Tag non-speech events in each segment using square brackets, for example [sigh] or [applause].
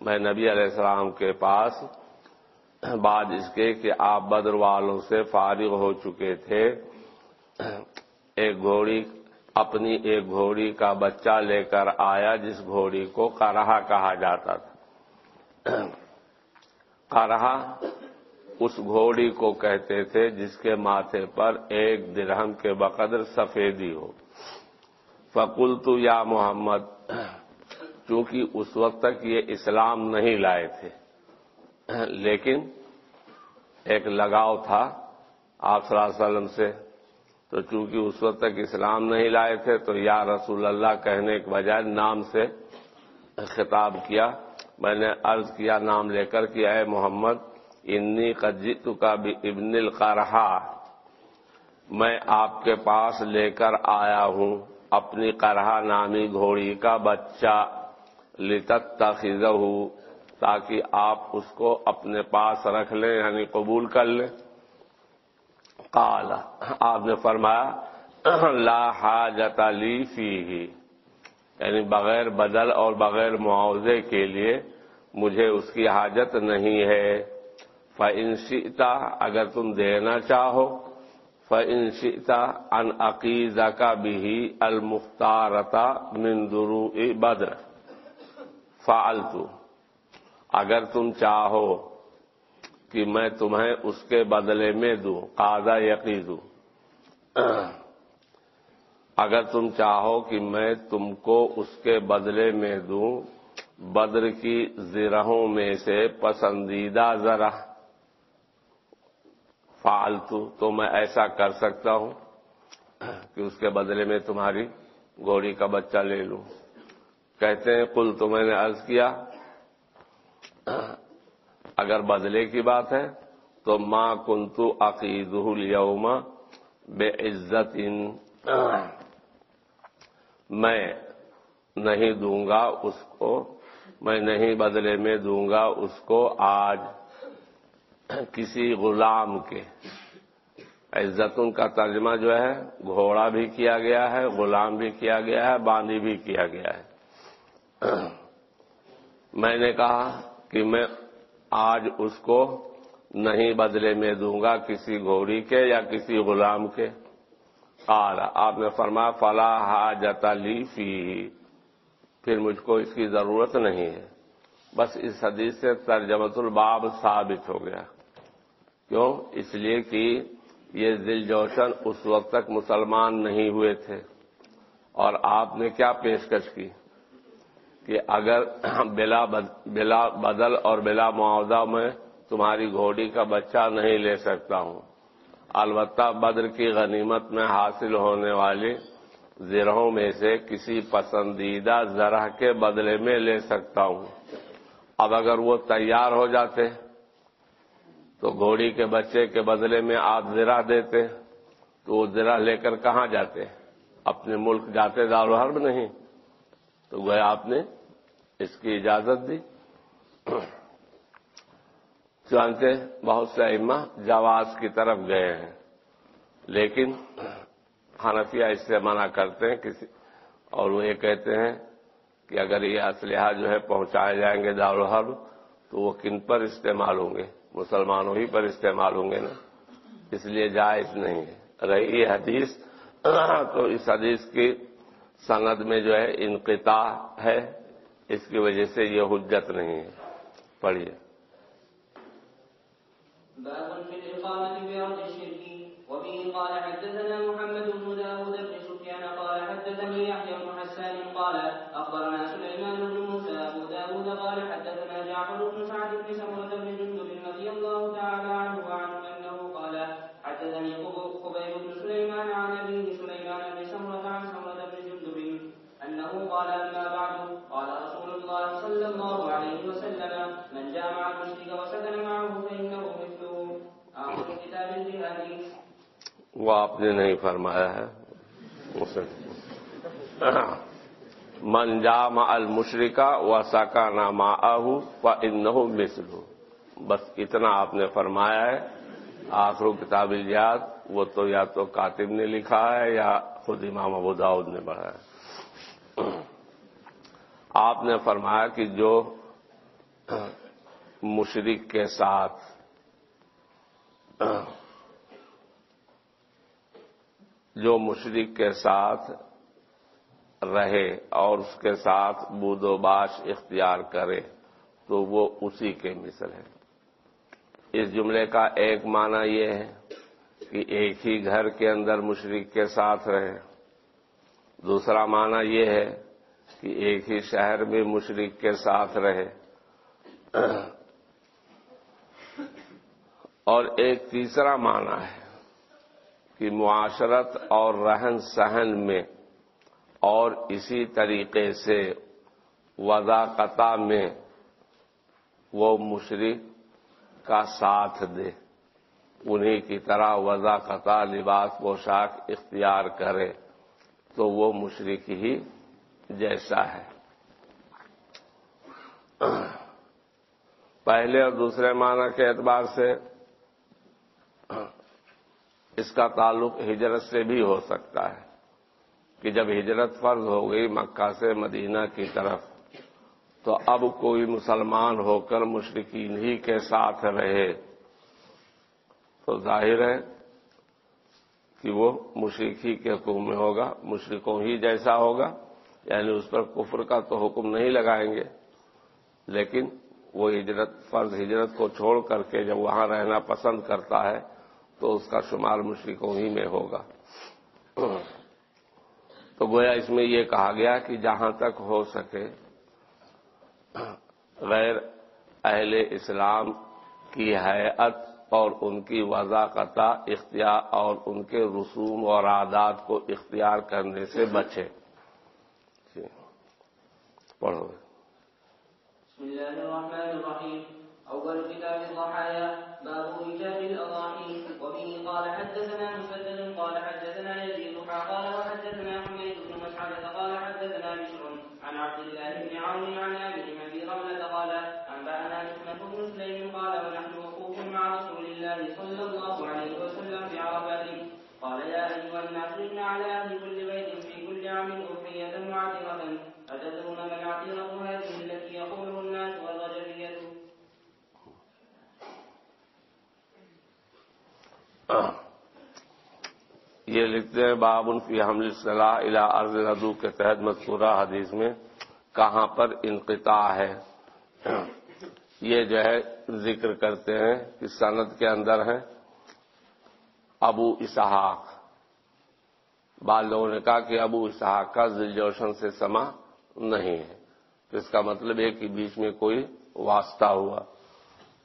میں نبی علیہ السلام کے پاس بعد اس کے کہ آپ بدر والوں سے فارغ ہو چکے تھے۔ ایک گھوڑی، اپنی ایک گھوڑی کا بچہ لے کر آیا، جس گھوڑی کو کرہا کہا جاتا تھا۔ کرہا اس گھوڑی کو کہتے تھے جس کے ماتھے پر ایک درہم کے بقدر سفیدی ہو۔ فکل تو یا محمد چونکہ اس وقت تک یہ اسلام نہیں لائے تھے۔ لیکن ایک لگاؤ تھا آپ صلی اللہ علیہ وسلم سے۔ تو چونکہ اس وقت تک اسلام نہیں لائے تھے، تو یا رسول اللہ کہنے کے بجائے نام سے خطاب کیا۔ میں نے عرض کیا، نام لے کر کہ اے محمد، انی قجیت کا بھی ابن القرحا میں آپ کے پاس لے کر آیا ہوں، اپنی قرحا نامی گھوڑی کا بچہ۔ لتت تخذ تاکہ آپ اس کو اپنے پاس رکھ لیں یعنی قبول کر لیں۔ کالا آپ نے فرمایا، لا حاجت لی فی یعنی بغیر بدل اور بغیر معاوضے کے لیے مجھے اس کی حاجت نہیں ہے۔ فنشیتا اگر تم دینا چاہو فنشیتا ان عقیدہ کا بھی المختارتا مندرو بدر۔ فالتو اگر تم چاہو کہ میں تمہیں اس کے بدلے میں دوں قاضا یقی دوں۔ اگر تم چاہو کہ میں تم کو اس کے بدلے میں دوں، بدر کی زرہوں میں سے پسندیدہ ذرا فالتو تو میں ایسا کر سکتا ہوں کہ اس کے بدلے میں تمہاری گوڑی کا بچہ لے لوں۔ کہتے ہیں کل تو میں نے عرض کیا، اگر بدلے کی بات ہے، تو ماں کنتو عقید الوم بے عزت ان میں نہیں دوں گا اس کو، میں نہیں بدلے میں دوں گا اس کو آج کسی غلام کے۔ عزتوں کا ترجمہ جو ہے، گھوڑا بھی کیا گیا ہے، غلام بھی کیا گیا ہے، باندھی بھی کیا گیا ہے۔ میں نے کہا کہ میں آج اس کو نہیں بدلے میں دوں گا کسی گھوڑی کے یا کسی غلام کے۔ آر آپ نے فرما فلا حاجت لی فی پھر مجھ کو اس کی ضرورت نہیں ہے۔ بس اس حدیث سے ترجمت الباب ثابت ہو گیا۔ کیوں؟ اس لیے کہ یہ دل جوشن اس وقت تک مسلمان نہیں ہوئے تھے۔ اور آپ نے کیا پیشکش کی؟ کہ اگر بلا بلا بدل اور بلا معاوضہ میں تمہاری گھوڑی کا بچہ نہیں لے سکتا ہوں۔ البتہ بدر کی غنیمت میں حاصل ہونے والی زرہوں میں سے کسی پسندیدہ ذرا کے بدلے میں لے سکتا ہوں۔ اب اگر وہ تیار ہو جاتے تو گھوڑی کے بچے کے بدلے میں آپ زرا دیتے تو وہ زرا لے کر کہاں جاتے؟ اپنے ملک جاتے دارالحرب نہیں۔ تو گئے آپ نے اس کی اجازت دی۔ چانتے بہت سے اما جواز کی طرف گئے ہیں، لیکن حنفیہ اس سے منع کرتے ہیں، کسی اور وہ یہ کہتے ہیں کہ اگر یہ اسلحہ جو ہے پہنچائے جائیں گے دارالحرب تو وہ کن پر استعمال ہوں گے؟ مسلمانوں ہی پر استعمال ہوں گے نا؟ اس لیے جائز نہیں ہے۔ رہی یہ حدیث، تو اس حدیث کی سند میں جو ہے انقطاع ہے، اس کی وجہ سے یہ حجت نہیں ہے۔ پڑھیے۔ قال حدثنا محمد بن داود بن سفيان بن حسان بن جعفر بن سعد بن سمره بن جندب رضي الله تعالى عنه وہ آپ نے نہیں فرمایا ہے۔ من جام المشرقہ و ساکا نامہ آہو و ان مسلو بس اتنا آپ نے فرمایا ہے۔ آخر کتاب الجاد وہ تو یا تو کاتب نے لکھا ہے یا خود امام ابو داؤد نے پڑھا ہے۔ آپ نے فرمایا کہ جو مشرق کے ساتھ جو مشرق کے ساتھ رہے اور اس کے ساتھ بود و باش اختیار کرے، تو وہ اسی کے مثل ہے اس جملے کا ایک معنی یہ ہے کہ ایک ہی گھر کے اندر مشرق کے ساتھ رہے۔ دوسرا معنی یہ ہے کہ ایک ہی شہر میں مشرق کے ساتھ رہے۔ اور ایک تیسرا معنی ہے کہ معاشرت اور رہن سہن میں اور اسی طریقے سے وضاقتا میں وہ مشرق کا ساتھ دے۔ انہی کی طرح وضاقتا لباس پوشاک اختیار کرے تو وہ مشرق ہی جیسا ہے۔ پہلے اور دوسرے معنی کے اعتبار سے اس کا تعلق ہجرت سے بھی ہو سکتا ہے کہ جب ہجرت فرض ہو گئی مکہ سے مدینہ کی طرف، تو اب کوئی مسلمان ہو کر مشرقین ہی کے ساتھ رہے۔ تو ظاہر ہے کہ وہ مشرقی کے حکم میں ہوگا مشرقوں ہی جیسا ہوگا یعنی اس پر کفر کا تو حکم نہیں لگائیں گے۔ لیکن وہ ہجرت، فرض ہجرت کو چھوڑ کر کے جب وہاں رہنا پسند کرتا ہے تو اس کا شمار مشرقوں ہی میں ہوگا۔ تو گویا اس میں یہ کہا گیا کہ جہاں تک ہو سکے غیر اہل اسلام کی حیت اور ان کی وضاقتہ اختیار اور ان کے رسوم اور عادات کو اختیار کرنے سے بچے۔ جی۔ پڑھو۔ بسم الله الرحمن الرحيم أول كتاب الضحايا باب قال حدثنا مسدد، قال حدثنا يزيد، قال وحدثنا حميد بن مسعدة، قال حدثنا بشر عن عبد الله بن عون عن أبي أبي رملة قال أنبأنا نسمة بن سليم قال ونحن وقوف مع رسول الله صلى الله عليه وسلم في عرفات. قال يا أيها الناس، إن على أهل كل بيت في كل عام أضحية معترة أتدرون ما العتيرة هذه التي يقولها الناس والرجلية ہاں۔ یہ لکھتے ہیں، باب فی حمل صلاح الا عرض ردو کے تحت مذکورہ حدیث میں کہاں پر انقطاع ہے۔ ہاں۔ یہ جو ہے ذکر کرتے ہیں کہ سند کے اندر ہے ابو اسحاق۔ بعض لوگوں نے کہا کہ ابو اسحاق کا ذل جوشن سے سما نہیں ہے۔ تو اس کا مطلب ہے کہ بیچ میں کوئی واسطہ ہوا۔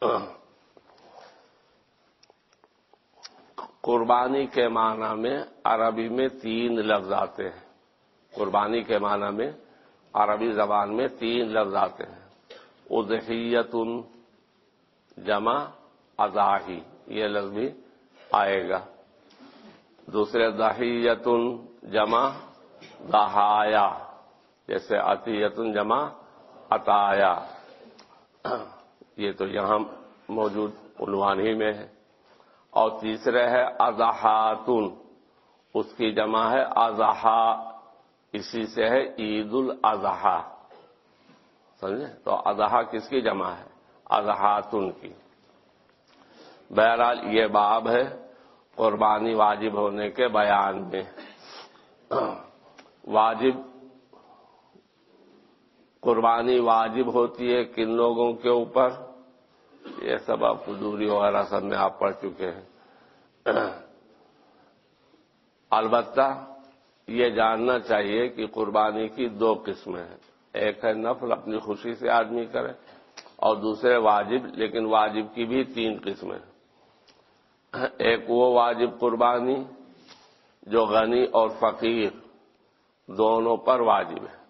ہاں۔ قربانی کے معنی میں عربی میں تین لفظ آتے ہیں۔ قربانی کے معنی میں عربی زبان میں تین لفظ آتے ہیں۔ ادحیت جمع ازاہی یہ لفظ بھی آئے گا۔ دوسرے دہیت جمع دہایا جیسے عطیت جمع عطایا۔ یہ تو یہاں موجود عنوان ہی میں ہے۔ اور تیسرے ہے اضحاتن اس کی جمع ہے اضحا، اسی سے ہے عید الاضحی سمجھے؟ تو اضحا کس کی جمع ہے؟ اضحاتن کی۔ بہرحال یہ باب ہے قربانی واجب ہونے کے بیان میں۔ [clears throat] واجب، قربانی واجب ہوتی ہے کن لوگوں کے اوپر؟ یہ سب آپ دوری وغیرہ سب میں آپ پڑھ چکے ہیں۔ البتہ یہ جاننا چاہیے کہ قربانی کی دو قسمیں ہیں۔ ایک ہے نفل، اپنی خوشی سے آدمی کرے، اور دوسرے واجب، لیکن واجب کی بھی تین قسمیں ایک وہ واجب قربانی، جو غنی اور فقیر دونوں پر واجب ہے۔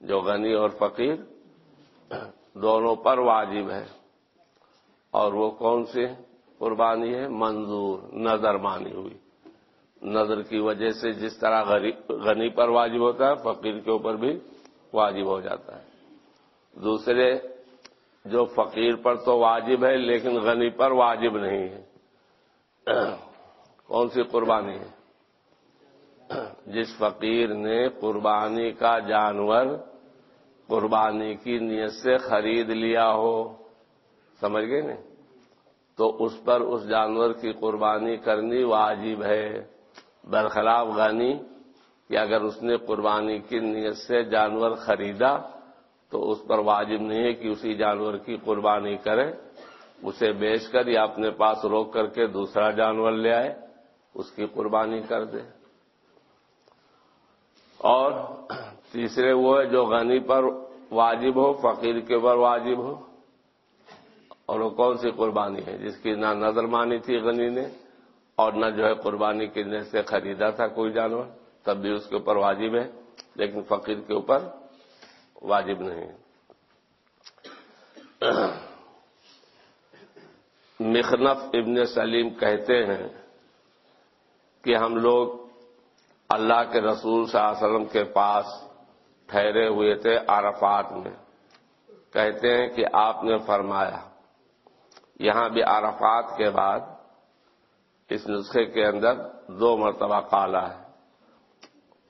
جو غنی اور فقیر دونوں پر واجب ہے۔ اور وہ کون سی قربانی ہے؟ منظور، نظر مانی ہوئی۔ نظر کی وجہ سے جس طرح غنی پر واجب ہوتا ہے، فقیر کے اوپر بھی واجب ہو جاتا ہے۔ دوسرے، جو فقیر پر تو واجب ہے، لیکن غنی پر واجب نہیں ہے۔ کون سی قربانی ہے؟ جس فقیر نے قربانی کا جانور قربانی کی نیت سے خرید لیا ہو۔ سمجھ گئے نا تو اس پر اس جانور کی قربانی کرنی واجب ہے۔ برخلاف غنی، کہ اگر اس نے قربانی کی نیت سے جانور خریدا، تو اس پر واجب نہیں ہے کہ اسی جانور کی قربانی کرے۔ اسے بیچ کر یا اپنے پاس روک کر کے دوسرا جانور لے آئے، اس کی قربانی کر دے۔ اور تیسرے وہ ہے جو غنی پر واجب ہو، فقیر کے اوپر واجب ہو۔ اور وہ کون سی قربانی ہے؟ جس کی نہ نظر مانی تھی غنی نے اور نہ جو ہے قربانی کرنے سے خریدا تھا کوئی جانور، تب بھی اس کے اوپر واجب ہے، لیکن فقیر کے اوپر واجب نہیں مخنف ابن سلیم کہتے ہیں کہ ہم لوگ اللہ کے رسول صلی اللہ علیہ وسلم کے پاس ٹھہرے ہوئے تھے عرفات میں۔ کہتے ہیں کہ آپ نے فرمایا یہاں بھی عرفات کے بعد اس نسخے کے اندر دو مرتبہ کالا ہے۔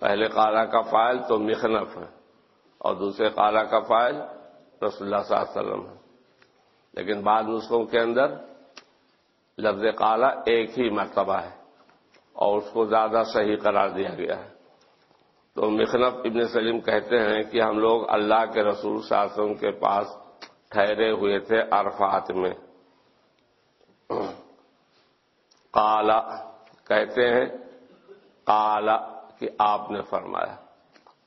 پہلے کالا کا فائل تو مخنف ہے اور دوسرے کالا کا فائل رسول اللہ صلی اللہ علیہ وسلم ہے۔ لیکن بعض نسخوں کے اندر لفظ کالا ایک ہی مرتبہ ہے اور اس کو زیادہ صحیح قرار دیا گیا ہے۔ تو مخنف ابن سلیم کہتے ہیں کہ ہم لوگ اللہ کے رسول شاسن کے پاس ٹھہرے ہوئے تھے عرفات میں۔ کالا کہتے ہیں کالا کہ آپ نے فرمایا۔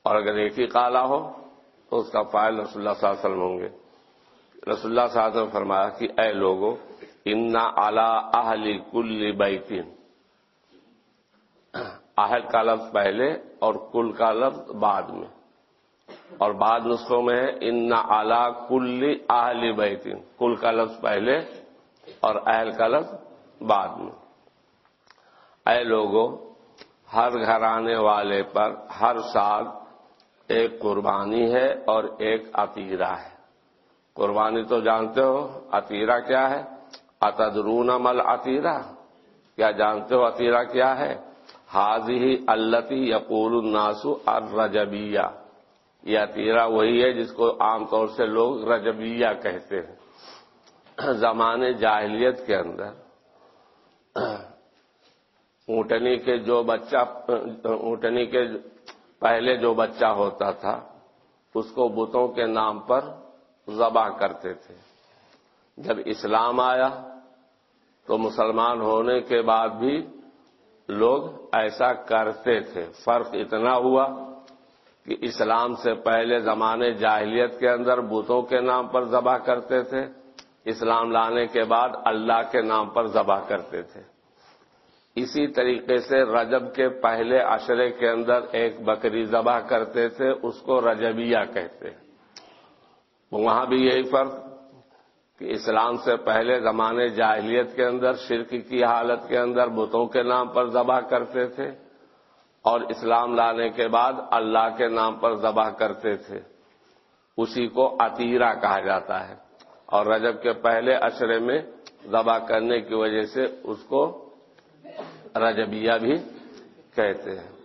اور اگر ایک ہی کالا ہو، تو اس کا فائل رسول اللہ صلی اللہ علیہ وسلم ہوں گے۔ رسول اللہ صلی اللہ علیہ وسلم فرمایا کہ، اے لوگوں انا اعلی اہلی کل بیتین اہل کا لفظ پہلے اور کل کا لفظ بعد میں۔ اور بعد نسخوں میں ہے ان اعلی کل اہلی بیتین کل کا لفظ پہلے اور اہل کا لفظ بعد میں۔ اے لوگوں ہر گھرانے والے پر ہر سال ایک قربانی ہے اور ایک عطیرہ ہے۔ قربانی تو جانتے ہو، عطیرہ کیا ہے؟ اتدرون مل عطیرہ کیا جانتے ہو عطیرہ کیا ہے؟ حاضی التی یقول الناسو الرجبیہ۔ یہ عطیرہ وہی ہے جس کو عام طور سے لوگ رجبیہ کہتے ہیں۔ زمانے جاہلیت کے اندر اونٹنی کے جو بچہ، اونٹنی کے پہلے جو بچہ ہوتا تھا، اس کو بتوں کے نام پر ذبح کرتے تھے۔ جب اسلام آیا، تو مسلمان ہونے کے بعد بھی لوگ ایسا کرتے تھے۔ فرق اتنا ہوا کہ اسلام سے پہلے زمانے جاہلیت کے اندر بتوں کے نام پر ذبح کرتے تھے، اسلام لانے کے بعد اللہ کے نام پر ذبح کرتے تھے۔ اسی طریقے سے رجب کے پہلے عشرے کے اندر ایک بکری ذبح کرتے تھے، اس کو رجبیہ کہتے وہاں بھی یہی فرق کہ اسلام سے پہلے زمانے جاہلیت کے اندر، شرک کی حالت کے اندر بتوں کے نام پر ذبح کرتے تھے اور اسلام لانے کے بعد اللہ کے نام پر ذبح کرتے تھے۔ اسی کو عطیرہ کہا جاتا ہے۔ اور رجب کے پہلے اشرے میں ذبح کرنے کی وجہ سے اس کو رجبیہ بھی کہتے ہیں۔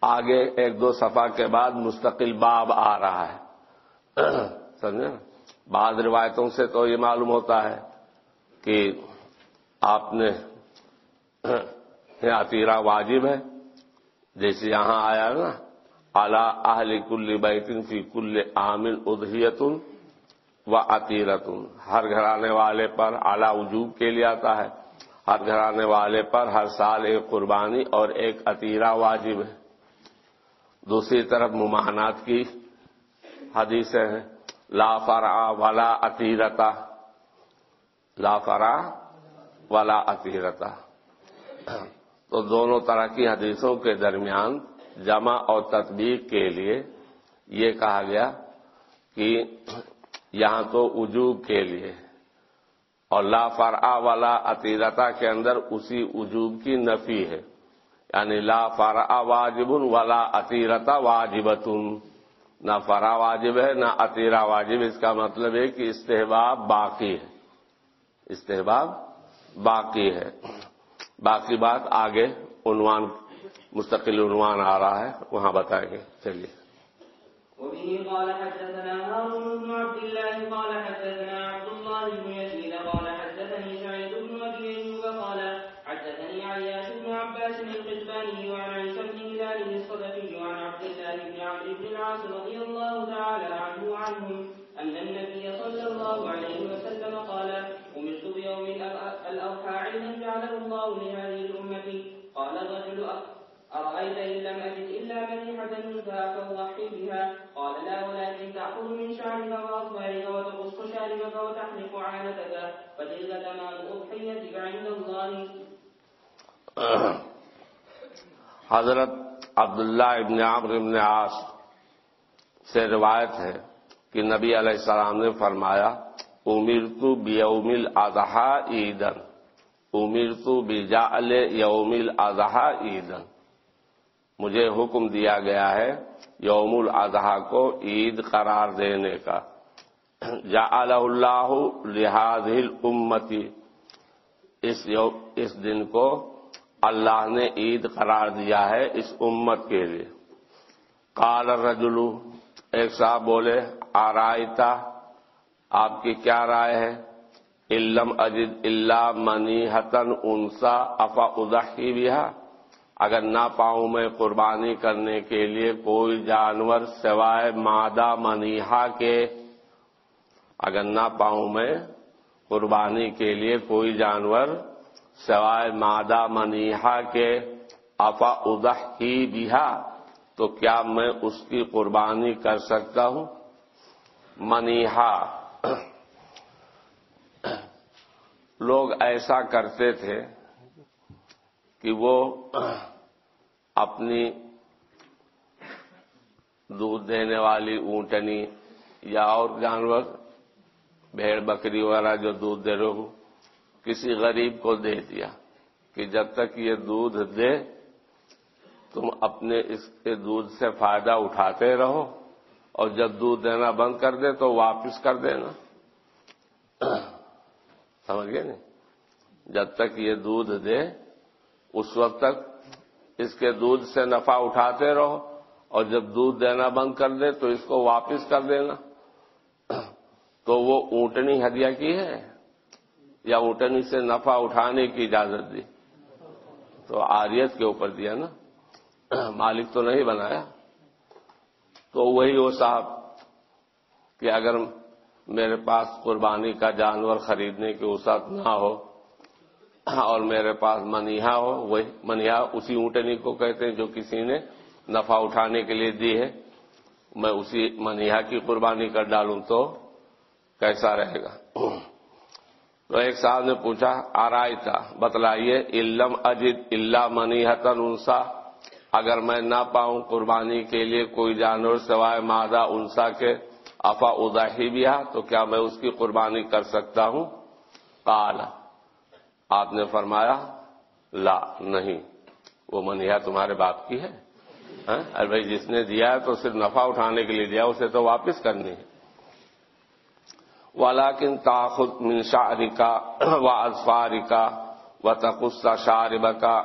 آگے ایک دو صفحہ کے بعد مستقل باب آ رہا ہے۔ سمجھے؟ بعض روایتوں سے تو یہ معلوم ہوتا ہے کہ آپ نے عطیرہ واجب ہے۔ جیسے یہاں آیا نا اعلی اہل کل بیتن فی کل عامل ادہیتن و عطیرتن ہر گھرانے والے پر اعلی وجوب کے لیے آتا ہے۔ ہر گھرانے والے پر ہر سال ایک قربانی اور ایک عطیرہ واجب ہے۔ دوسری طرف ممانات کی حدیثیں ہیں۔ لا فرا ولا عطیرتا لا فرا ولا عطیرتا تو دونوں طرح کی حدیثوں کے درمیان جمع اور تطبیق کے لیے یہ کہا گیا کہ یہاں تو وجوب کے لیے اور لا فرا والا عطیرتا کے اندر اسی وجوب کی نفی ہے۔ یعنی لا فرا واجب ولا عطیرتا واجبتن نہ فرا واجب ہے، نہ عطیرہ واجب۔ اس کا مطلب ہے کہ استحباب باقی ہے۔ استحباب باقی ہے۔ باقی بات آگے عنوان، مستقل عنوان آ رہا ہے، وہاں بتائیں گے۔ چلیے۔ وبه قال حدثنا هارون بن عبد الله قال حدثنا عبد الله بن يزيد عباس القشباني وعن عيسى بن هلال الصدفي وعن عبد الله بن عمرو بن العاص رضي الله تعالى عنه وعنهم ان النبي صلى الله عليه وسلم قال امرت بيوم الاضحى علما جعله الله لهذه الامه قال الرجل أرأيت إن لم أجد إلا مليحة منها فأضحي بها. قال، لا، ولكن تأخذ من شعرك وأصبعك وتقص شاربك وتحلق عانتك فتلك تمام أضحيتك عند الله. [coughs] حضرت عبداللہ ابن عمر ابن عاص سے روایت ہے کہ نبی علیہ السلام نے فرمایا امیر تو بیومل اضحا عیدن امیر تو بجا یوم الاضحا عیدن مجھے حکم دیا گیا ہے یوم الاضحیٰ کو عید قرار دینے کا۔ جا اللہ لحاظ امتی۔ اس دن کو اللہ نے عید قرار دیا ہے اس امت کے لیے۔ کال رجلو ایک صاحب بولے آرائتا آپ کی کیا رائے ہے؟ علم اجد اللہ منی حتن انسا، افا ادہی بھی اگر نہ پاؤں میں قربانی کرنے کے لیے کوئی جانور سوائے مادہ منیحا کے، اگر نہ پاؤں میں قربانی کے لیے کوئی جانور سوائے مادہ منیحا کے، افا ادہ ہی بہا، تو کیا میں اس کی قربانی کر سکتا ہوں؟ منیحا لوگ ایسا کرتے تھے کہ وہ اپنی دودھ دینے والی اونٹنی یا اور جانور، بھیڑ بکری وغیرہ جو دودھ دے رہے ہو کسی غریب کو دے دیا کہ جب تک یہ دودھ دے، تم اپنے اس کے دودھ سے فائدہ اٹھاتے رہو اور جب دودھ دینا بند کر دے تو واپس کر دینا۔ [clears throat] سمجھ گئے نہیں؟ جب تک یہ دودھ دے، اس وقت تک اس کے دودھ سے نفع اٹھاتے رہو اور جب دودھ دینا بند کر دے تو اس کو واپس کر دینا۔ [clears throat] تو وہ اونٹنی ہدیہ کی ہے۔ یا اونٹنی سے نفع اٹھانے کی اجازت دی۔ تو آریت کے اوپر دیا نا۔ [clears throat] مالک تو نہیں بنایا۔ تو وہی وہ صاحب کہ اگر میرے پاس قربانی کا جانور خریدنے کی وسعت نہ ہو اور میرے پاس منیہا ہو، وہی منیہا اسی اونٹنی کو کہتے ہیں جو کسی نے نفع اٹھانے کے لیے دی ہے، میں اسی منیہا کی قربانی کر ڈالوں تو کیسا رہے گا؟ تو ایک صاحب نے پوچھا، آرائی تھا، بتلائیے، علم اجد اللہ منیحتن انسا اگر میں نہ پاؤں قربانی کے لیے کوئی جانور سوائے مادہ انسا کے، افا اداہی بھی تو کیا میں اس کی قربانی کر سکتا ہوں؟ کالا آپ نے فرمایا، لا، نہیں۔ وہ منیا تمہارے باپ کی ہے؟ ہاں؟ ارے بھائی، جس نے دیا ہے تو صرف نفع اٹھانے کے لیے دیا، اسے تو واپس کرنی ہے۔ ولاکن تاخت منشاری کا و ازفاری و تقصہ شارب کا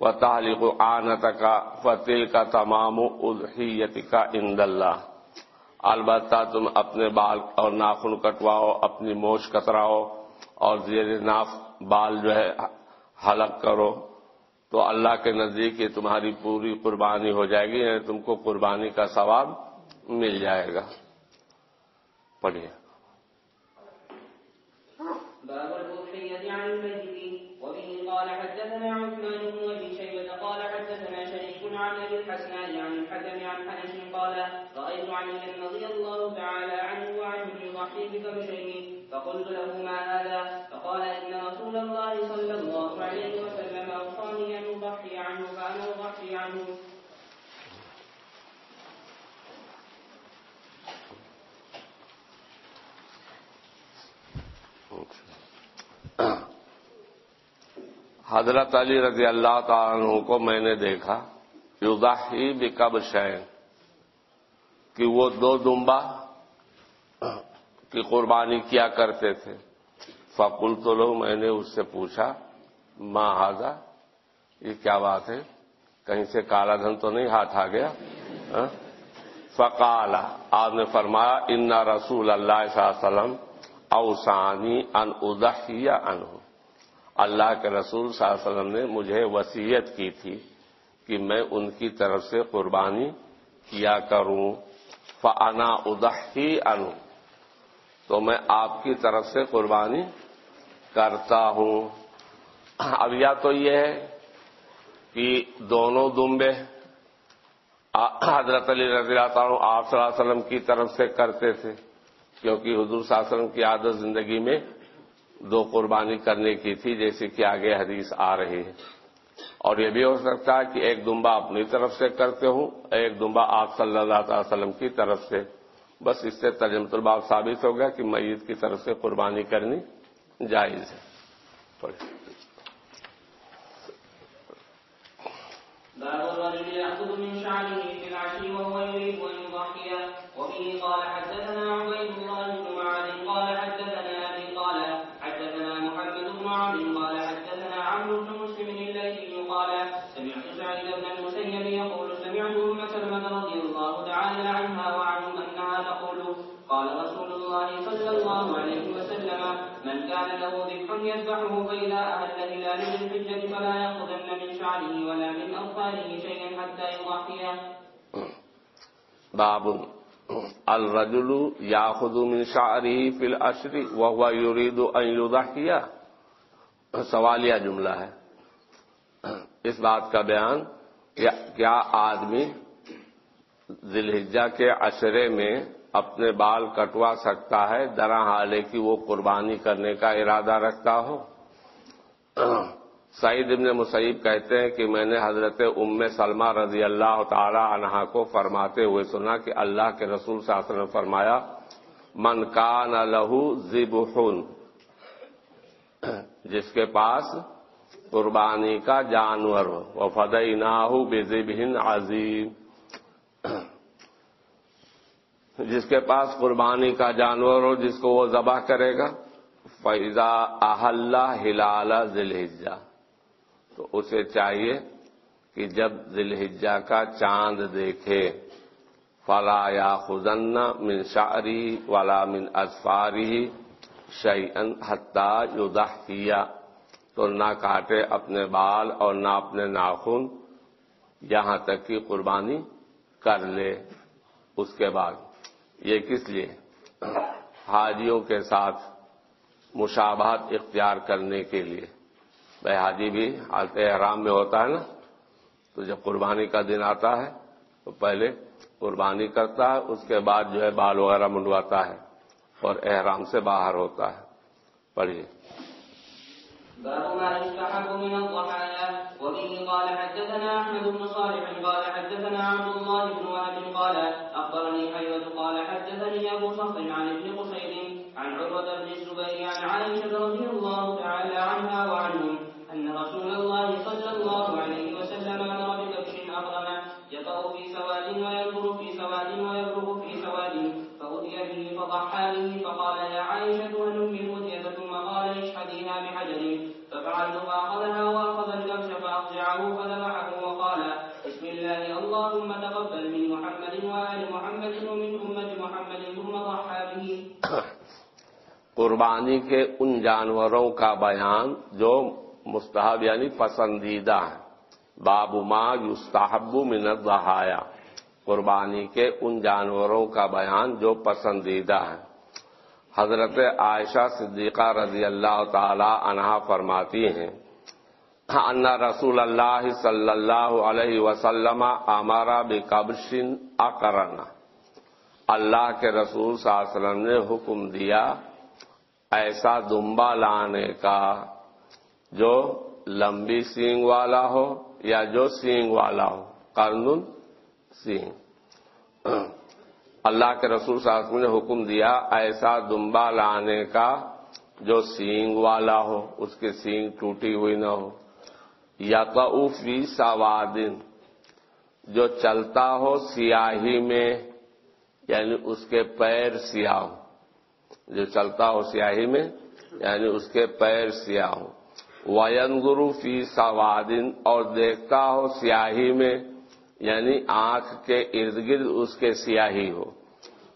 و تعلق آنت کا فتل کا تمام الحیت کا اند اللہ البتہ تم اپنے بال اور ناخن کٹواؤ، اپنی موش کتراؤ اور زیر ناف بال جو ہے حلق کرو۔ تو اللہ کے نزدیک یہ تمہاری پوری قربانی ہو جائے گی یعنی تم کو قربانی کا ثواب مل جائے گا۔ پڑھیے۔ باب الأضحية عن الميت وبه قال حدثنا عثمان بن ابي شيبه قال حدثنا شريك عن ابي الحسنان عن الحكم عن حنش قال رايت عليا رضي الله تعالى عنه وعنه يضحي بكبشين فقلت له ما هذا؟ فقال ان رسول الله صلى الله عليه وسلم اوصاني ان اضحي عنه فانا اضحي عنه. حضرت علی رضی اللہ تعالیٰ عنہ کو میں نے دیکھا یوگاہی بھی کب شین کہ وہ دو دمبا کی قربانی کیا کرتے تھے۔ فکل تو لو میں نے اس سے پوچھا ماں ہاضا یہ کیا بات ہے؟ کہیں سے کالا دھن تو نہیں ہاتھ آ گیا؟ ہاں؟ فقال آپ نے فرمایا، ان رسول اللہ صلی اللہ علیہ وسلم اوسانی ان ادیا ان اللہ کے رسول صلی اللہ علیہ وسلم نے مجھے وسیعت کی تھی کہ میں ان کی طرف سے قربانی کیا کروں فنا ادہی ان تو میں آپ کی طرف سے قربانی کرتا ہوں۔ اب یا تو یہ ہے کہ دونوں دمبے حضرت علی رضی اللہ تعالیٰ آپ صلی اللہ علیہ وسلم کی طرف سے کرتے تھے، کیونکہ حضور صلی اللہ علیہ وسلم کی عادت زندگی میں دو قربانی کرنے کی تھی، جیسے کہ آگے حدیث آ رہی ہے۔ اور یہ بھی ہو سکتا ہے کہ ایک دمبا اپنی طرف سے کرتے ہوں، ایک دمبا آپ صلی اللہ تعالی وسلم کی طرف سے۔ بس اس سے ترجمت الباب ثابت ہو گیا کہ میت کی طرف سے قربانی کرنی جائز ہے۔ باب الرجل يأخذ من شعره في العشي وهو يريد أن يضحي وفيه قال حدثنا عبيد الله أم سلمة رضي الله تعالى عنها وعنهم أنها تقول قال رسول الله صلى الله عليه وسلم من كان له ذبح يذبحه فإذا أهل هلال ذي الحجة فلا يأخذن من شعره ولا من أظفاره شيئا حتى يضحيه باب الرجل ياخذ من شعره في العشر وهو يريد ان يضحي سوالیہ جملہ ہے۔ اس بات کا بیان کیا آدمی ذلحجہ کے عشرے میں اپنے بال کٹوا سکتا ہے درا حالے کی وہ قربانی کرنے کا ارادہ رکھتا ہو۔ سعید ابن مسیب کہتے ہیں کہ میں نے حضرت ام سلمہ رضی اللہ تعالی عنہا کو فرماتے ہوئے سنا کہ اللہ کے رسول صلی اللہ علیہ وسلم نے فرمایا، من کان لہو زب جس کے پاس قربانی کا جانور ہو وہ فدئی نہ ہو بے عظیم۔ جس کے پاس قربانی کا جانور ہو، جس کو وہ ذبح کرے گا فیضا احلہ ہلال ذلحجہ تو اسے چاہیے کہ جب ذلحجہ کا چاند دیکھے، فلا یا خزن من شعری والا من اصفاری شعین حتہ یودہ کیا تو نہ کاٹے اپنے بال اور نہ اپنے ناخن، یہاں تک کہ قربانی کر لے۔ اس کے بعد یہ کس لیے؟ حاجیوں کے ساتھ مشابہت اختیار کرنے کے لیے۔ بھائی حاجی بھی حالت احرام میں ہوتا ہے نا، تو جب قربانی کا دن آتا ہے، تو پہلے قربانی کرتا ہے، اس کے بعد جو ہے بال وغیرہ منڈواتا ہے اور احرام سے باہر ہوتا ہے۔ پڑھیے۔ باب وبه قال حدثنا احمد بن صالح قال حدثنا عبد الله بن وهب قال اخبرني حيوة قال حدثني ابو صخر عن ابن قصير عن عروة بن الزبير عن عائشة رضي الله تعالى عنها وعنهم. قربانی کے ان جانوروں کا بیان جو مستحب یعنی پسندیدہ ہیں۔ باب ما یستحب من الضحایا۔ قربانی کے ان جانوروں کا بیان جو پسندیدہ ہیں۔ حضرت عائشہ صدیقہ رضی اللہ تعالی عنہا فرماتی ہیں، ان رسول اللہ صلی اللہ علیہ وسلم ہمارا بقبشن اقرنا اللہ کے رسول صلی اللہ علیہ وسلم نے حکم دیا ایسا دمبا لانے کا جو لمبی سینگ والا ہو یا جو سینگ والا ہو کرن سینگ۔ اللہ کے رسول صلی اللہ علیہ وسلم نے حکم دیا ایسا دمبا لانے کا جو سینگ والا ہو، اس کی سینگ ٹوٹی ہوئی نہ ہو۔ یا تو فی سوادن، جو چلتا ہو سیاہی میں یعنی اس کے پیر سیاہ۔ ہو جو چلتا ہو سیاہی میں یعنی اس کے پیر سیاہ ہو وینگرو فی سوادن اور دیکھتا ہو سیاہی میں یعنی آنکھ کے ارد گرد اس کے سیاہی ہو۔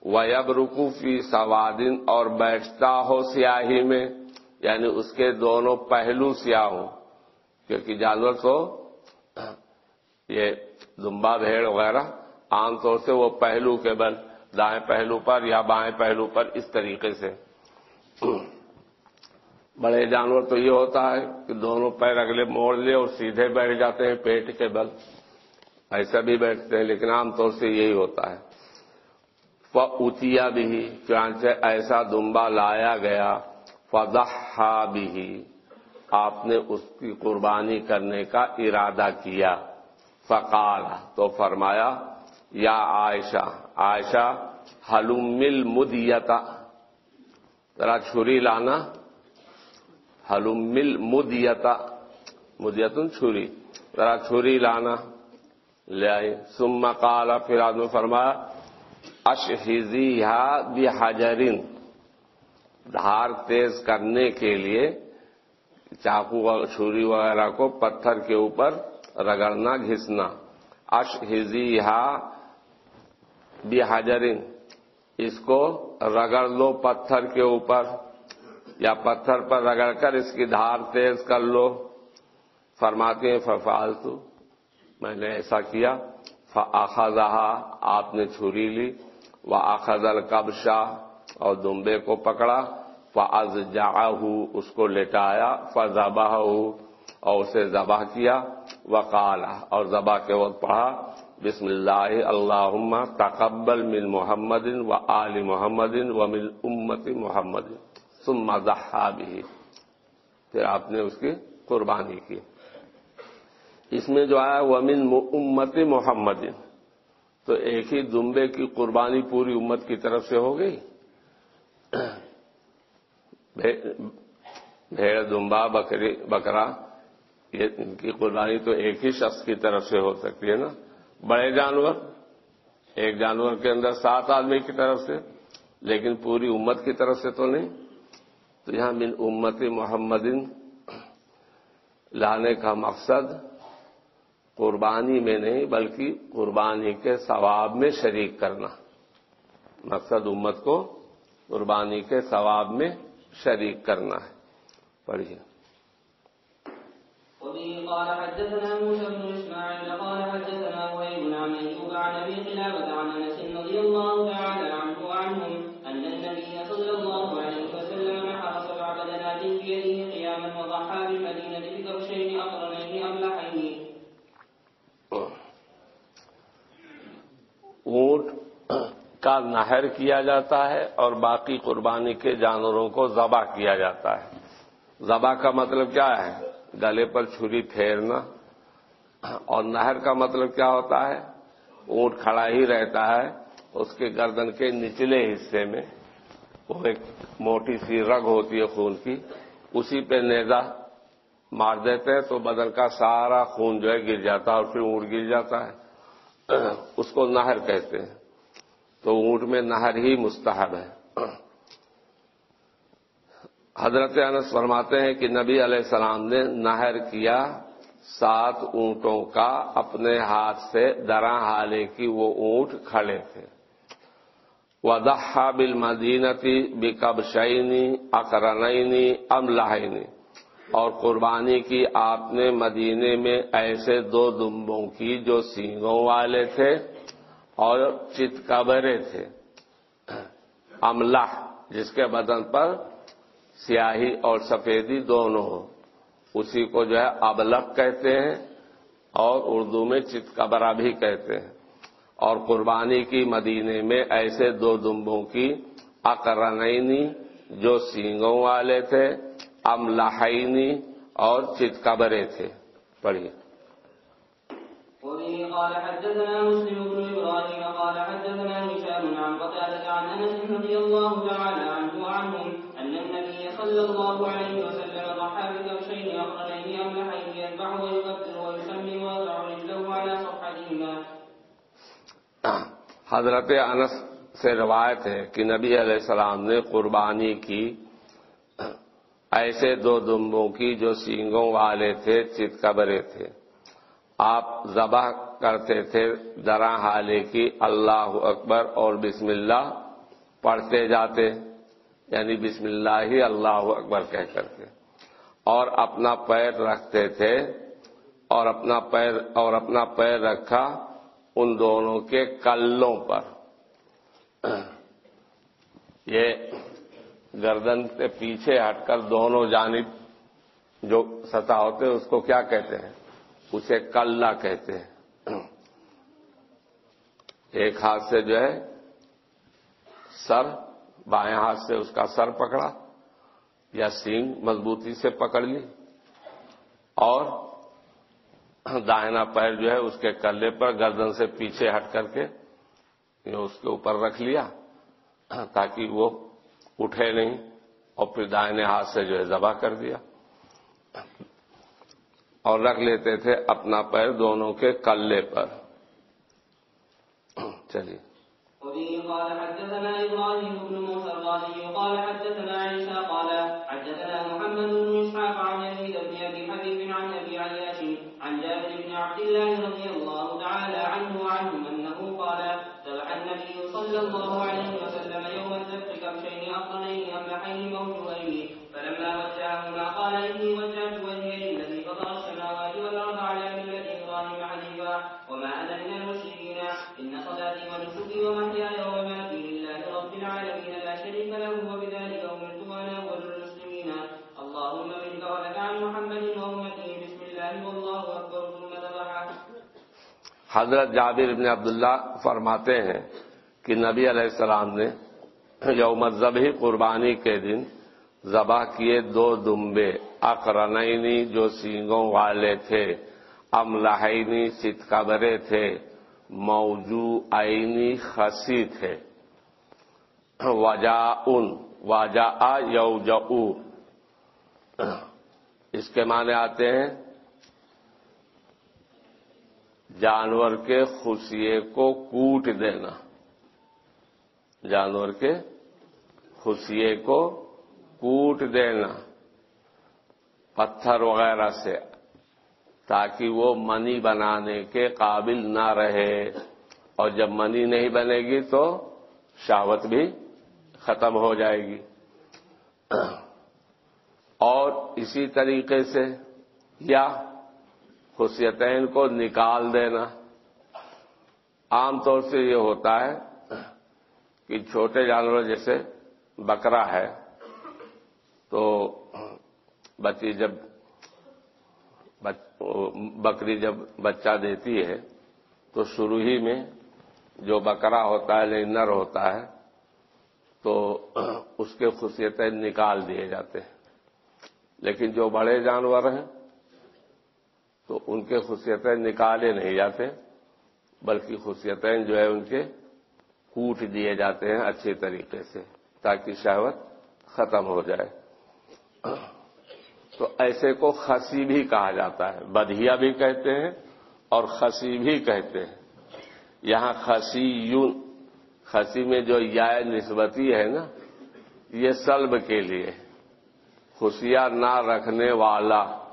ویب رکوفی سوادن اور بیٹھتا ہو سیاہی میں یعنی اس کے دونوں پہلو سیاہ ہوں۔ کیونکہ جانور تو یہ دمبا بھیڑ وغیرہ، عام طور سے وہ پہلو کے بل۔ دائیں پہلو پر یا بائیں پہلو پر اس طریقے سے۔ بڑے جانور تو یہ ہوتا ہے کہ دونوں پیر اگلے موڑ لے اور سیدھے بیٹھ جاتے ہیں پیٹ کے بل۔ ایسا بھی بیٹھتے ہیں، لیکن عام طور سے یہی ہوتا ہے۔ اتیا بھی چانچہ ایسا دمبا لایا گیا۔ فضحا بھی آپ نے اس کی قربانی کرنے کا ارادہ کیا۔ فقال تو فرمایا یا عائشہ عائشہ، حلومل مدیتا ذرا چھری لانا۔ حلومل مدیتا مدیتن چھری۔ ذرا چھری لانا۔ لے آئی سم کالا پھر آدمی فرمایا اشہزی بھی حجرین دھار تیز کرنے کے لیے چاقو چھری وغیرہ کو پتھر کے اوپر رگڑنا، گھسنا۔ اشہزی بھی حجرین اس کو رگڑ لو پتھر کے اوپر، یا پتھر پر رگڑ کر اس کی دھار تیز کر لو۔ فرماتے ہیں فالتو میں نے ایسا کیا فاخذہ آپ نے چھری لی۔ وہ آخذ القبشہ اور دمبے کو پکڑا۔ فز جا اس کو لٹایا۔ فضبہ اور اسے ذبح کیا۔ وقالا اور ذبح کے وقت پڑھا، بسم اللہ اللہ تقبل من محمد و آل محمد و من امت محمد، ثم ضحا بھی پھر آپ نے اس کی قربانی کی۔ اس میں جو آیا وہ من امت محمد، تو ایک ہی دمبے کی قربانی پوری امت کی طرف سے ہو گئی۔ بھیڑ، دمبا، بکری، بکرا۔ یہ ان کی قربانی تو ایک ہی شخص کی طرف سے ہو سکتی ہے نا؟ بڑے جانور، ایک جانور کے اندر سات آدمی کی طرف سے، لیکن پوری امت کی طرف سے تو نہیں؟ تو یہاں من امت محمدن لانے کا مقصد قربانی میں نہیں، بلکہ قربانی کے ثواب میں شریک کرنا۔ مقصد امت کو قربانی کے ثواب میں شریک کرنا ہے۔ پڑھیے۔ قال حدثنا موسى بن قال حدثنا وهيب عن عن عن رضي الله تعالى عنه وعنهم النبي صلى الله عليه وسلم سبع بدنات قياما وضحى بكبشين اونٹ کا نہر کیا جاتا ہے اور باقی قربانی کے جانوروں کو ذبح کیا جاتا ہے۔ ذبح کا مطلب کیا ہے؟ گلے پر چھری پھیرنا۔ اور نہر کا مطلب کیا ہوتا ہے؟ اونٹ کھڑا ہی رہتا ہے۔ اس کے گردن کے نچلے حصے میں وہ ایک موٹی سی رگ ہوتی ہے خون کی۔ اسی پہ نیزا مار دیتے ہیں تو بدن کا سارا خون جو ہے گر جاتا ہے اور پھر اونٹ گر جاتا ہے۔ اس کو نہر کہتے ہیں۔ تو اونٹ میں نہر ہی مستحب ہے۔ حضرت انس فرماتے ہیں کہ نبی علیہ السلام نے نہر کیا سات اونٹوں کا اپنے ہاتھ سے درا حالے کی وہ اونٹ کھڑے تھے۔ ودحا بل مدینتی بکب شعینی اکرنئی ام اور قربانی کی آپ نے مدینے میں ایسے دو دمبوں کی جو سینگوں والے تھے اور چت کبرے تھے۔ [clears throat] املہ جس کے بدن پر سیاہی اور سفیدی دونوں اسی کو جو ہے ابلک کہتے ہیں اور اردو میں چت کبرا بھی کہتے ہیں۔ اور قربانی کی مدینے میں ایسے دو دمبوں کی اکرنئی جو سینگوں والے تھے، املحینی اور چت کبرے تھے۔ پڑھیے۔ قال حدثنا مسلم بن ابراهيم قال حدثنا هشام عن قتادة عن انس رضي الله تعالى عنه وعنهم ان النبي صلى الله عليه وسلم ضحى بكبشين اقرنين املحين يذبح ويكبر ويسمي ويضع رجله على صفحتهما. حضرت انس سے روایت ہے کہ نبی علیہ السلام نے قربانی کی۔ ایسے دو دمبوں کی جو سینگوں والے تھے چت کبرے تھے۔ آپ ذبح کرتے تھے درا حالے کی اللہ اکبر اور بسم اللہ پڑھتے جاتے۔ یعنی بسم اللہ ہی اللہ اکبر کہہ کر کے۔ اور اپنا پیر رکھتے تھے اور اپنا پیر اور اپنا پیر رکھا ان دونوں کے کلوں پر۔ یہ گردن سے پیچھے ہٹ کر دونوں جانب جو سطح ہوتے ہیں، اس کو کیا کہتے ہیں؟ اسے کلّا کہتے ہیں۔ ایک ہاتھ سے جو ہے سر بائیں ہاتھ سے اس کا سر پکڑا یا سینگ مضبوطی سے پکڑ لی اور دائنا پیر جو ہے اس کے کلے پر گردن سے پیچھے ہٹ کر کے اس کے اوپر رکھ لیا تاکہ وہ اٹھے نہیں اور پھر دائنے ہاتھ سے جو ہے ذبح کر دیا اور رکھ لیتے تھے اپنا پیر دونوں کے کلے پر چلیے وبه قال حدثنا إبراهيم بن موسى الرازي قال حدثنا عيسى قال حدثنا محمد بن إسحاق عن يزيد بن أبي حبيب عن أبي عياش عن جابر بن عبد الله رضي الله تعالى عنه وعنهم أنه قال ذبح النبي صلى الله عليه وسلم يوم الذبح كبشين أقرنين أملحين موجوهين فلما وجههما قال إني وجهت حضرت جابر بن عبداللہ فرماتے ہیں کہ نبی علیہ السلام نے یوم ذبح قربانی کے دن ذبح کیے دو دمبے، اقرنینی جو سینگوں والے تھے املحینی ستکبرے تھے موجو آئینی خسی تھے۔ وجا ان واجا یو اس کے معنی آتے ہیں جانور کے خوشیے کو کوٹ دینا۔ جانور کے خوشیے کو کوٹ دینا۔ پتھر وغیرہ سے، تاکہ وہ منی بنانے کے قابل نہ رہے۔ اور جب منی نہیں بنے گی تو شہوت بھی ختم ہو جائے گی۔ اور اسی طریقے سے یا خصیتین کو نکال دینا۔ عام طور سے یہ ہوتا ہے کہ چھوٹے جانور جیسے بکرا ہے، تو بچی جب بکری جب بچہ دیتی ہے، تو شروع ہی میں جو بکرا ہوتا ہے نر ہوتا ہے، تو اس کے خصیتیں نکال دیے جاتے ہیں۔ لیکن جو بڑے جانور ہیں تو ان کے خصیتیں نکالے نہیں جاتے، بلکہ خصیتیں جو ہے ان کے کوٹ دیے جاتے ہیں اچھے طریقے سے، تاکہ شہوت ختم ہو جائے۔ تو ایسے کو خسی بھی کہا جاتا ہے، بدھیا بھی کہتے ہیں اور خسی بھی کہتے ہیں۔ یہاں خسی یون خسی میں جو یا نسبتی ہے نا، یہ سلب کے لیے خوشیاں نہ رکھنے والا۔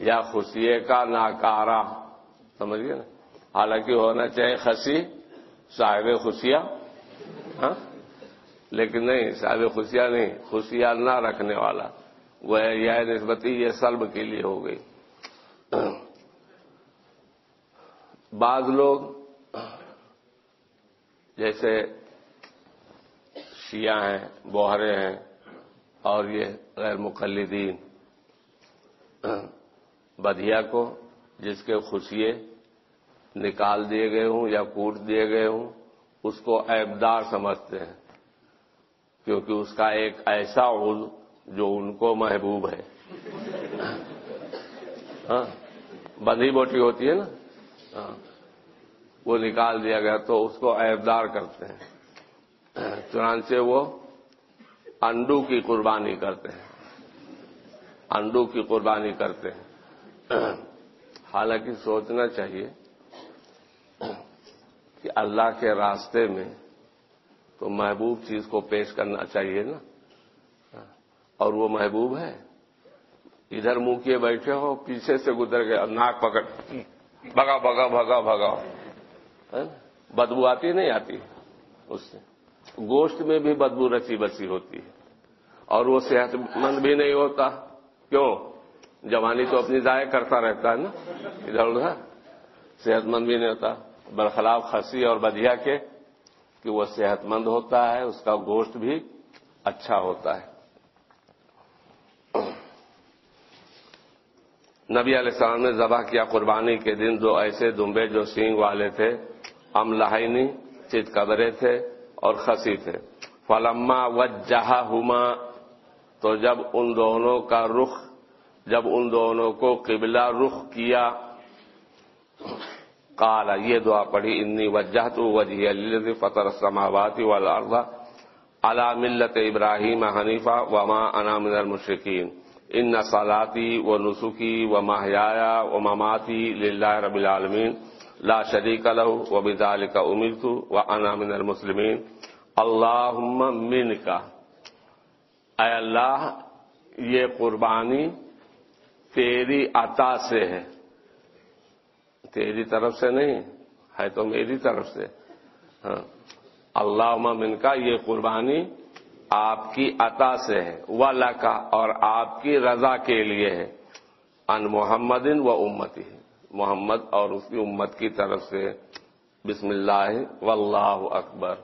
یا خوشیے کا ناکارا سمجھیے نا؟ حالانکہ ہونا چاہیے خسی صاحب خوشیاں لیکن نہیں، صاحب خوشیاں نہیں خوشیاں نہ رکھنے والا۔ وہ یہ نسبتی، یہ سلب کے لیے ہو گئی۔ بعض لوگ جیسے شیعہ ہیں، بوہرے ہیں اور یہ غیر مقلدین۔ بدھیا کو جس کے خوشیے نکال دیے گئے ہوں یا کوٹ دیے گئے ہوں، اس کو عیبدار سمجھتے ہیں، کیونکہ اس کا ایک ایسا عل جو ان کو محبوب ہے۔ ہاں بندھی بوٹی ہوتی ہے نا؟ ہاں، وہ نکال دیا گیا تو اس کو عیبدار کرتے ہیں۔ چنانچہ وہ انڈو کی قربانی کرتے ہیں۔ انڈو کی قربانی کرتے ہیں۔ حالانکہ سوچنا چاہیے کہ اللہ کے راستے میں تو محبوب چیز کو پیش کرنا چاہیے نا۔ اور وہ محبوب ہے۔ ادھر منہ کیے بیٹھے ہو، پیچھے سے گزر گئے، ناک پکڑ۔ بھگا بھگا بھگا بھگا بدبو آتی نہیں آتی اس سے۔ گوشت میں بھی بدبو رسی بسی ہوتی ہے۔ اور وہ صحت مند بھی نہیں ہوتا۔ کیوں؟ جوانی تو اپنی ضائع کرتا رہتا ہے نا؟ ادھر ادھر۔ صحت مند بھی نہیں ہوتا۔ برخلاف خسی اور بدیا کے کہ وہ صحت مند ہوتا ہے، اس کا گوشت بھی اچھا ہوتا ہے۔ نبی علیہ السلام نے ذبح کیا قربانی کے دن، دو ایسے دمبے جو سینگ والے تھے۔ ام لہائنی چت قبرے تھے اور خسی تھے۔ فلما و جہاں تو جب ان دونوں کا رخ جب ان دونوں کو قبلہ رخ کیا کالا یہ دعا پڑھی، انی وجہ تو وجہ فطر سماواتی والا علا ملت ابراہیم حنیفہ وما انا من المشرقین ان نسالاتی و نسخی و ماہیا و مماتی للہ رب العالمین۔ لا شریک لہو و بدال کا امیر و انا من المسلمین۔ اللہ من کا اے اللہ، یہ قربانی تیری عطا سے ہے۔ تیری طرف سے نہیں، ہے تو میری طرف سے۔ ہاں۔ اللہ من کا یہ قربانی آپ کی عطا سے ہے۔ والا کا اور آپ کی رضا کے لیے ہے۔ ان محمد و امتی، محمد اور اس کی امت کی طرف سے۔ بسم اللہ، واللہ اکبر۔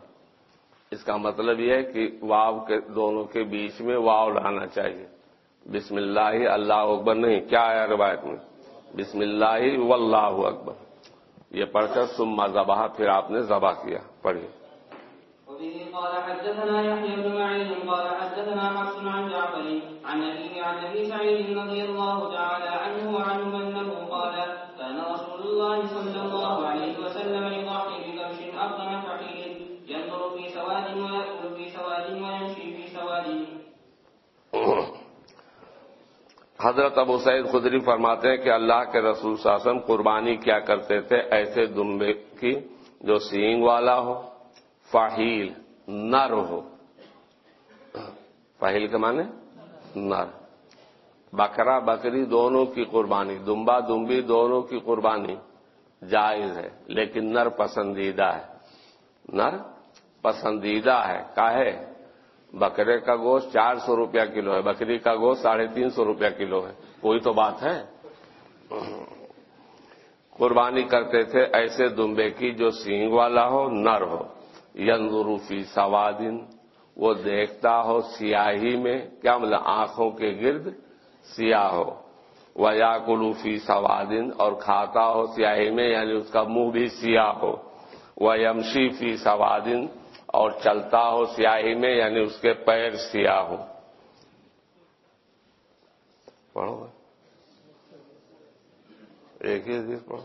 اس کا مطلب یہ ہے کہ واو کے، دونوں کے بیچ میں واو لانا چاہیے۔ بسم اللہ اللہ اکبر نہیں، کیا آیا روایت میں؟ بسم اللہ واللہ اکبر۔ یہ پڑھ کر سما ذبح، پھر آپ نے ذبح کیا، پڑھیے۔ وبه قال حدثنا يحيى بن معين، قال حدثنا حفص عن جعفر، عن أبيه، عن أبي سعيد رضي الله تعالى عنه وعنه أنه قال كان رسول الله صلى الله عليه وسلم يضحي بكبش أقدم فحيل حضرت ابو سعید خدری فرماتے ہیں کہ اللہ کے رسول شاسم قربانی کیا کرتے تھے ایسے دمبے کی جو سینگ والا ہو فاہیل نر ہو۔ فاہیل کے معنی؟ نر۔ بکرا، بکری دونوں کی قربانی، دمبا دمبی دونوں کی قربانی جائز ہے، لیکن نر پسندیدہ ہے۔ نر پسندیدہ ہے کاہے بکرے کا گوشت چار سو روپیہ کلو ہے، بکری کا گوشت ساڑھے تین سو روپیہ کلو ہے۔ کوئی تو بات ہے؟ قربانی کرتے تھے ایسے دمبے کی جو سینگ والا ہو، نر ہو۔ یندروفی سوادن، وہ دیکھتا ہو سیاہی میں۔ کیا مطلب؟ آنکھوں کے گرد سیاہ ہو۔ وہ یا کلوفی سوادن، اور کھاتا ہو سیاہی میں یعنی اس کا منہ بھی سیاہ ہو۔ وہ یمشی فی سوادن اور چلتا ہو سیاہی میں یعنی اس کے پیر سیاہ ہو پڑھو ایک ہی حدیث پڑھو۔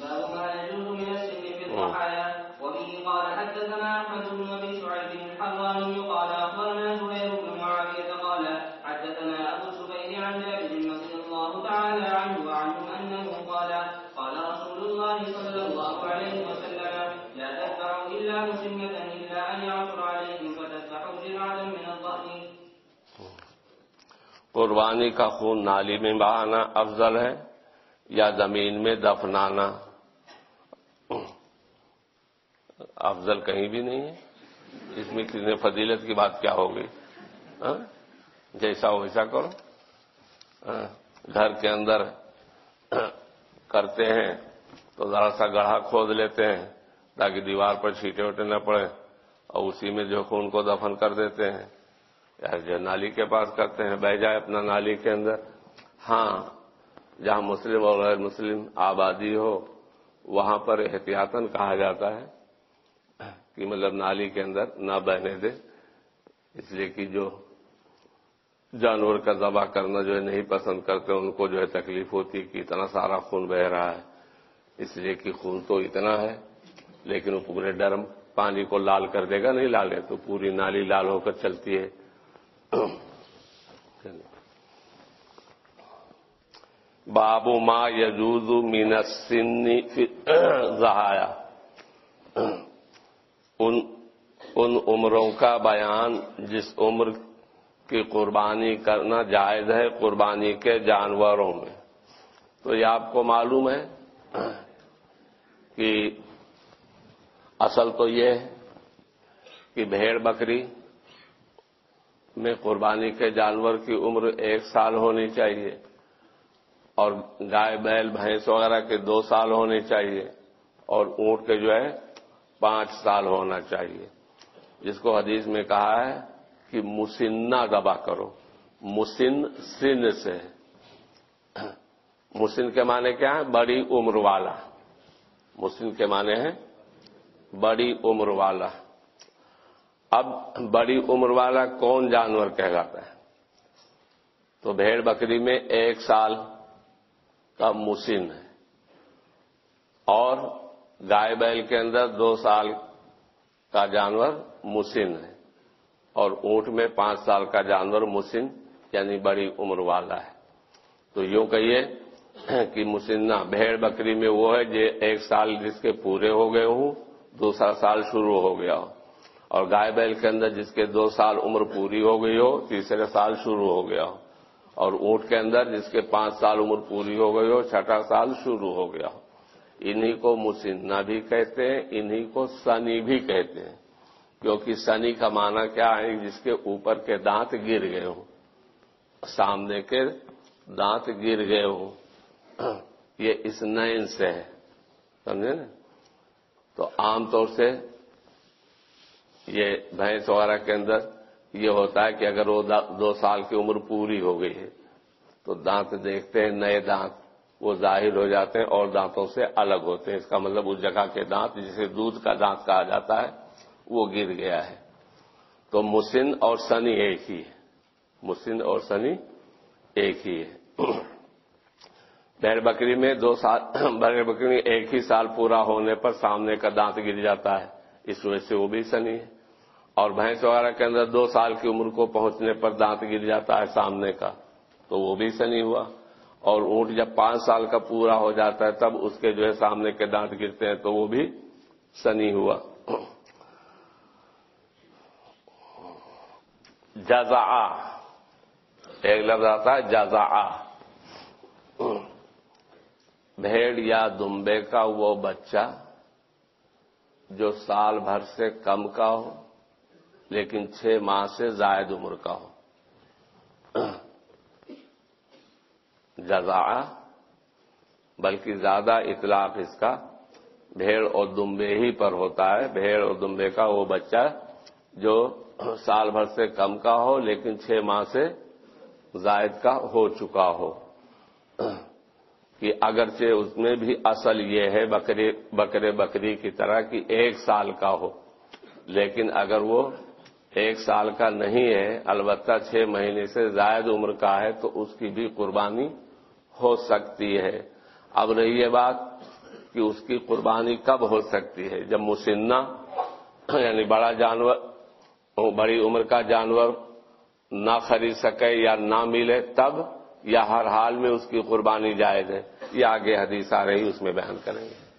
باب ما يجوز من السن في الضحايا وبه قال حدثنا احمد بن ابي شعيب قال اخبرنا زهير بن معاويه قال حدثنا ابو الزبير عن جابر رضي الله تعالى عنه وعنه انه قال قال رسول الله صلى الله عليه وسلم لا تذبحوا الا مسلمه الا ان يعثر عليكم فتذبحوا جرعه من الضأن قربانی کا خون نالی میں بہانا افضل ہے یا زمین میں دفنانا؟ افضل کہیں بھی نہیں ہے۔ اس میں کتنے فضیلت کی بات کیا ہوگی؟ ہاں؟ جیسا ویسا کرو۔ ہاں؟ گھر کے اندر کرتے ہیں تو ذرا سا گڑھا کھود لیتے ہیں تاکہ دیوار پر چھیٹے وٹے نہ پڑے اور اسی میں جو خون کو دفن کر دیتے ہیں۔ جو نالی کے پاس کرتے ہیں بہ جائے اپنا نالی کے اندر۔ ہاں جہاں مسلم اور غیر مسلم آبادی ہو، وہاں پر احتیاطاً کہا جاتا ہے کہ مطلب نالی کے اندر نہ بہنے دے۔ اس لیے کہ جو جانور کا ذبح کرنا جو ہے نہیں پسند کرتے، ان کو جو ہے تکلیف ہوتی کہ اتنا سارا خون بہ رہا ہے۔ اس لیے کہ خون تو اتنا ہے، لیکن وہ پورے ڈرم پانی کو لال کر دے گا، نہیں لالے تو پوری نالی لال ہو کر چلتی ہے۔ بابو ما یجوز مین سنی زہایا ان ان عمروں کا بیان جس عمر کی قربانی کرنا جائز ہے قربانی کے جانوروں میں۔ تو یہ آپ کو معلوم ہے کہ اصل تو یہ ہے کہ بھیڑ بکری میں قربانی کے جانور کی عمر ایک سال ہونی چاہیے اور گائے، بیل، بھینس وغیرہ کے دو سال ہونے چاہیے اور اونٹ کے جو ہے پانچ سال ہونا چاہیے۔ جس کو حدیث میں کہا ہے کہ مسنہ دبا کرو۔ مسن سن سے۔ مسن کے معنی کیا ہے؟ بڑی عمر والا۔ مسن کے معنی ہے بڑی عمر والا۔ اب بڑی عمر والا کون جانور کہلاتا ہے؟ تو بھیڑ بکری میں ایک سال کا مسن ہے اور گائے بیل کے اندر دو سال کا جانور مسن ہے اور اونٹ میں پانچ سال کا جانور مسن یعنی بڑی عمر والا ہے۔ تو یوں کہیے کہ مسنہ بھیڑ بکری میں وہ ہے جو ایک سال جس کے پورے ہو گئے ہوں، دوسرا سال شروع ہو گیا ہو۔ اور گائے بیل کے اندر جس کے دو سال عمر پوری ہو گئی ہو، تیسرے سال شروع ہو گیا ہو۔ اور اونٹ کے اندر جس کے پانچ سال عمر پوری ہو گئی ہو، چھٹا سال شروع ہو گیا ہو۔ انہی کو مسنہ بھی کہتے ہیں، انہی کو سنی بھی کہتے ہیں۔ کیونکہ سنی کا معنی کیا ہے؟ جس کے اوپر کے دانت گر گئے ہوں۔ سامنے کے دانت گر گئے ہوں۔ یہ اس نئن سے ہے۔ سمجھے نا؟ تو عام طور سے یہ بھینس وغیرہ کے اندر یہ ہوتا ہے کہ اگر وہ دو سال کی عمر پوری ہو گئی ہے، تو دانت دیکھتے ہیں، نئے دانت وہ ظاہر ہو جاتے ہیں اور دانتوں سے الگ ہوتے ہیں۔ اس کا مطلب اس جگہ کے دانت جسے دودھ کا دانت کہا جاتا ہے، وہ گر گیا ہے۔ تو مسن اور سنی ایک ہی ہے۔ مسن اور سنی ایک ہی ہے۔ بیر بکری میں دو سال بیر بکری میں ایک ہی سال پورا ہونے پر سامنے کا دانت گر جاتا ہے۔ اس وجہ سے وہ بھی سنی۔ ہے اور بھینس وغیرہ کے اندر دو سال کی عمر کو پہنچنے پر دانت گر جاتا ہے سامنے کا، تو وہ بھی سنی ہوا۔ اور اونٹ جب پانچ سال کا پورا ہو جاتا ہے، تب اس کے جو ہے سامنے کے دانت گرتے ہیں، تو وہ بھی سنی ہوا۔ جزا ایک لفظ آتا ہے جزا بھیڑ یا دمبے کا وہ بچہ جو سال بھر سے کم کا ہو، لیکن چھ ماہ سے زائد عمر کا ہو۔ جزا بلکہ زیادہ اطلاق اس کا بھیڑ اور دمبے ہی پر ہوتا ہے۔ بھیڑ اور دمبے کا وہ بچہ جو سال بھر سے کم کا ہو، لیکن چھ ماہ سے زائد کا ہو چکا ہو۔ کہ اگرچہ اس میں بھی اصل یہ ہے بکرے بکرے بکری کی طرح کہ ایک سال کا ہو، لیکن اگر وہ ایک سال کا نہیں ہے، البتہ چھ مہینے سے زائد عمر کا ہے، تو اس کی بھی قربانی ہو سکتی ہے۔ اب رہی یہ بات کہ اس کی قربانی کب ہو سکتی ہے؟ جب مسنہ یعنی بڑا جانور، بڑی عمر کا جانور نہ خرید سکے یا نہ ملے، تب یا ہر حال میں اس کی قربانی جائز ہے، یہ آگے حدیث آ رہی اس میں بیان کریں گے۔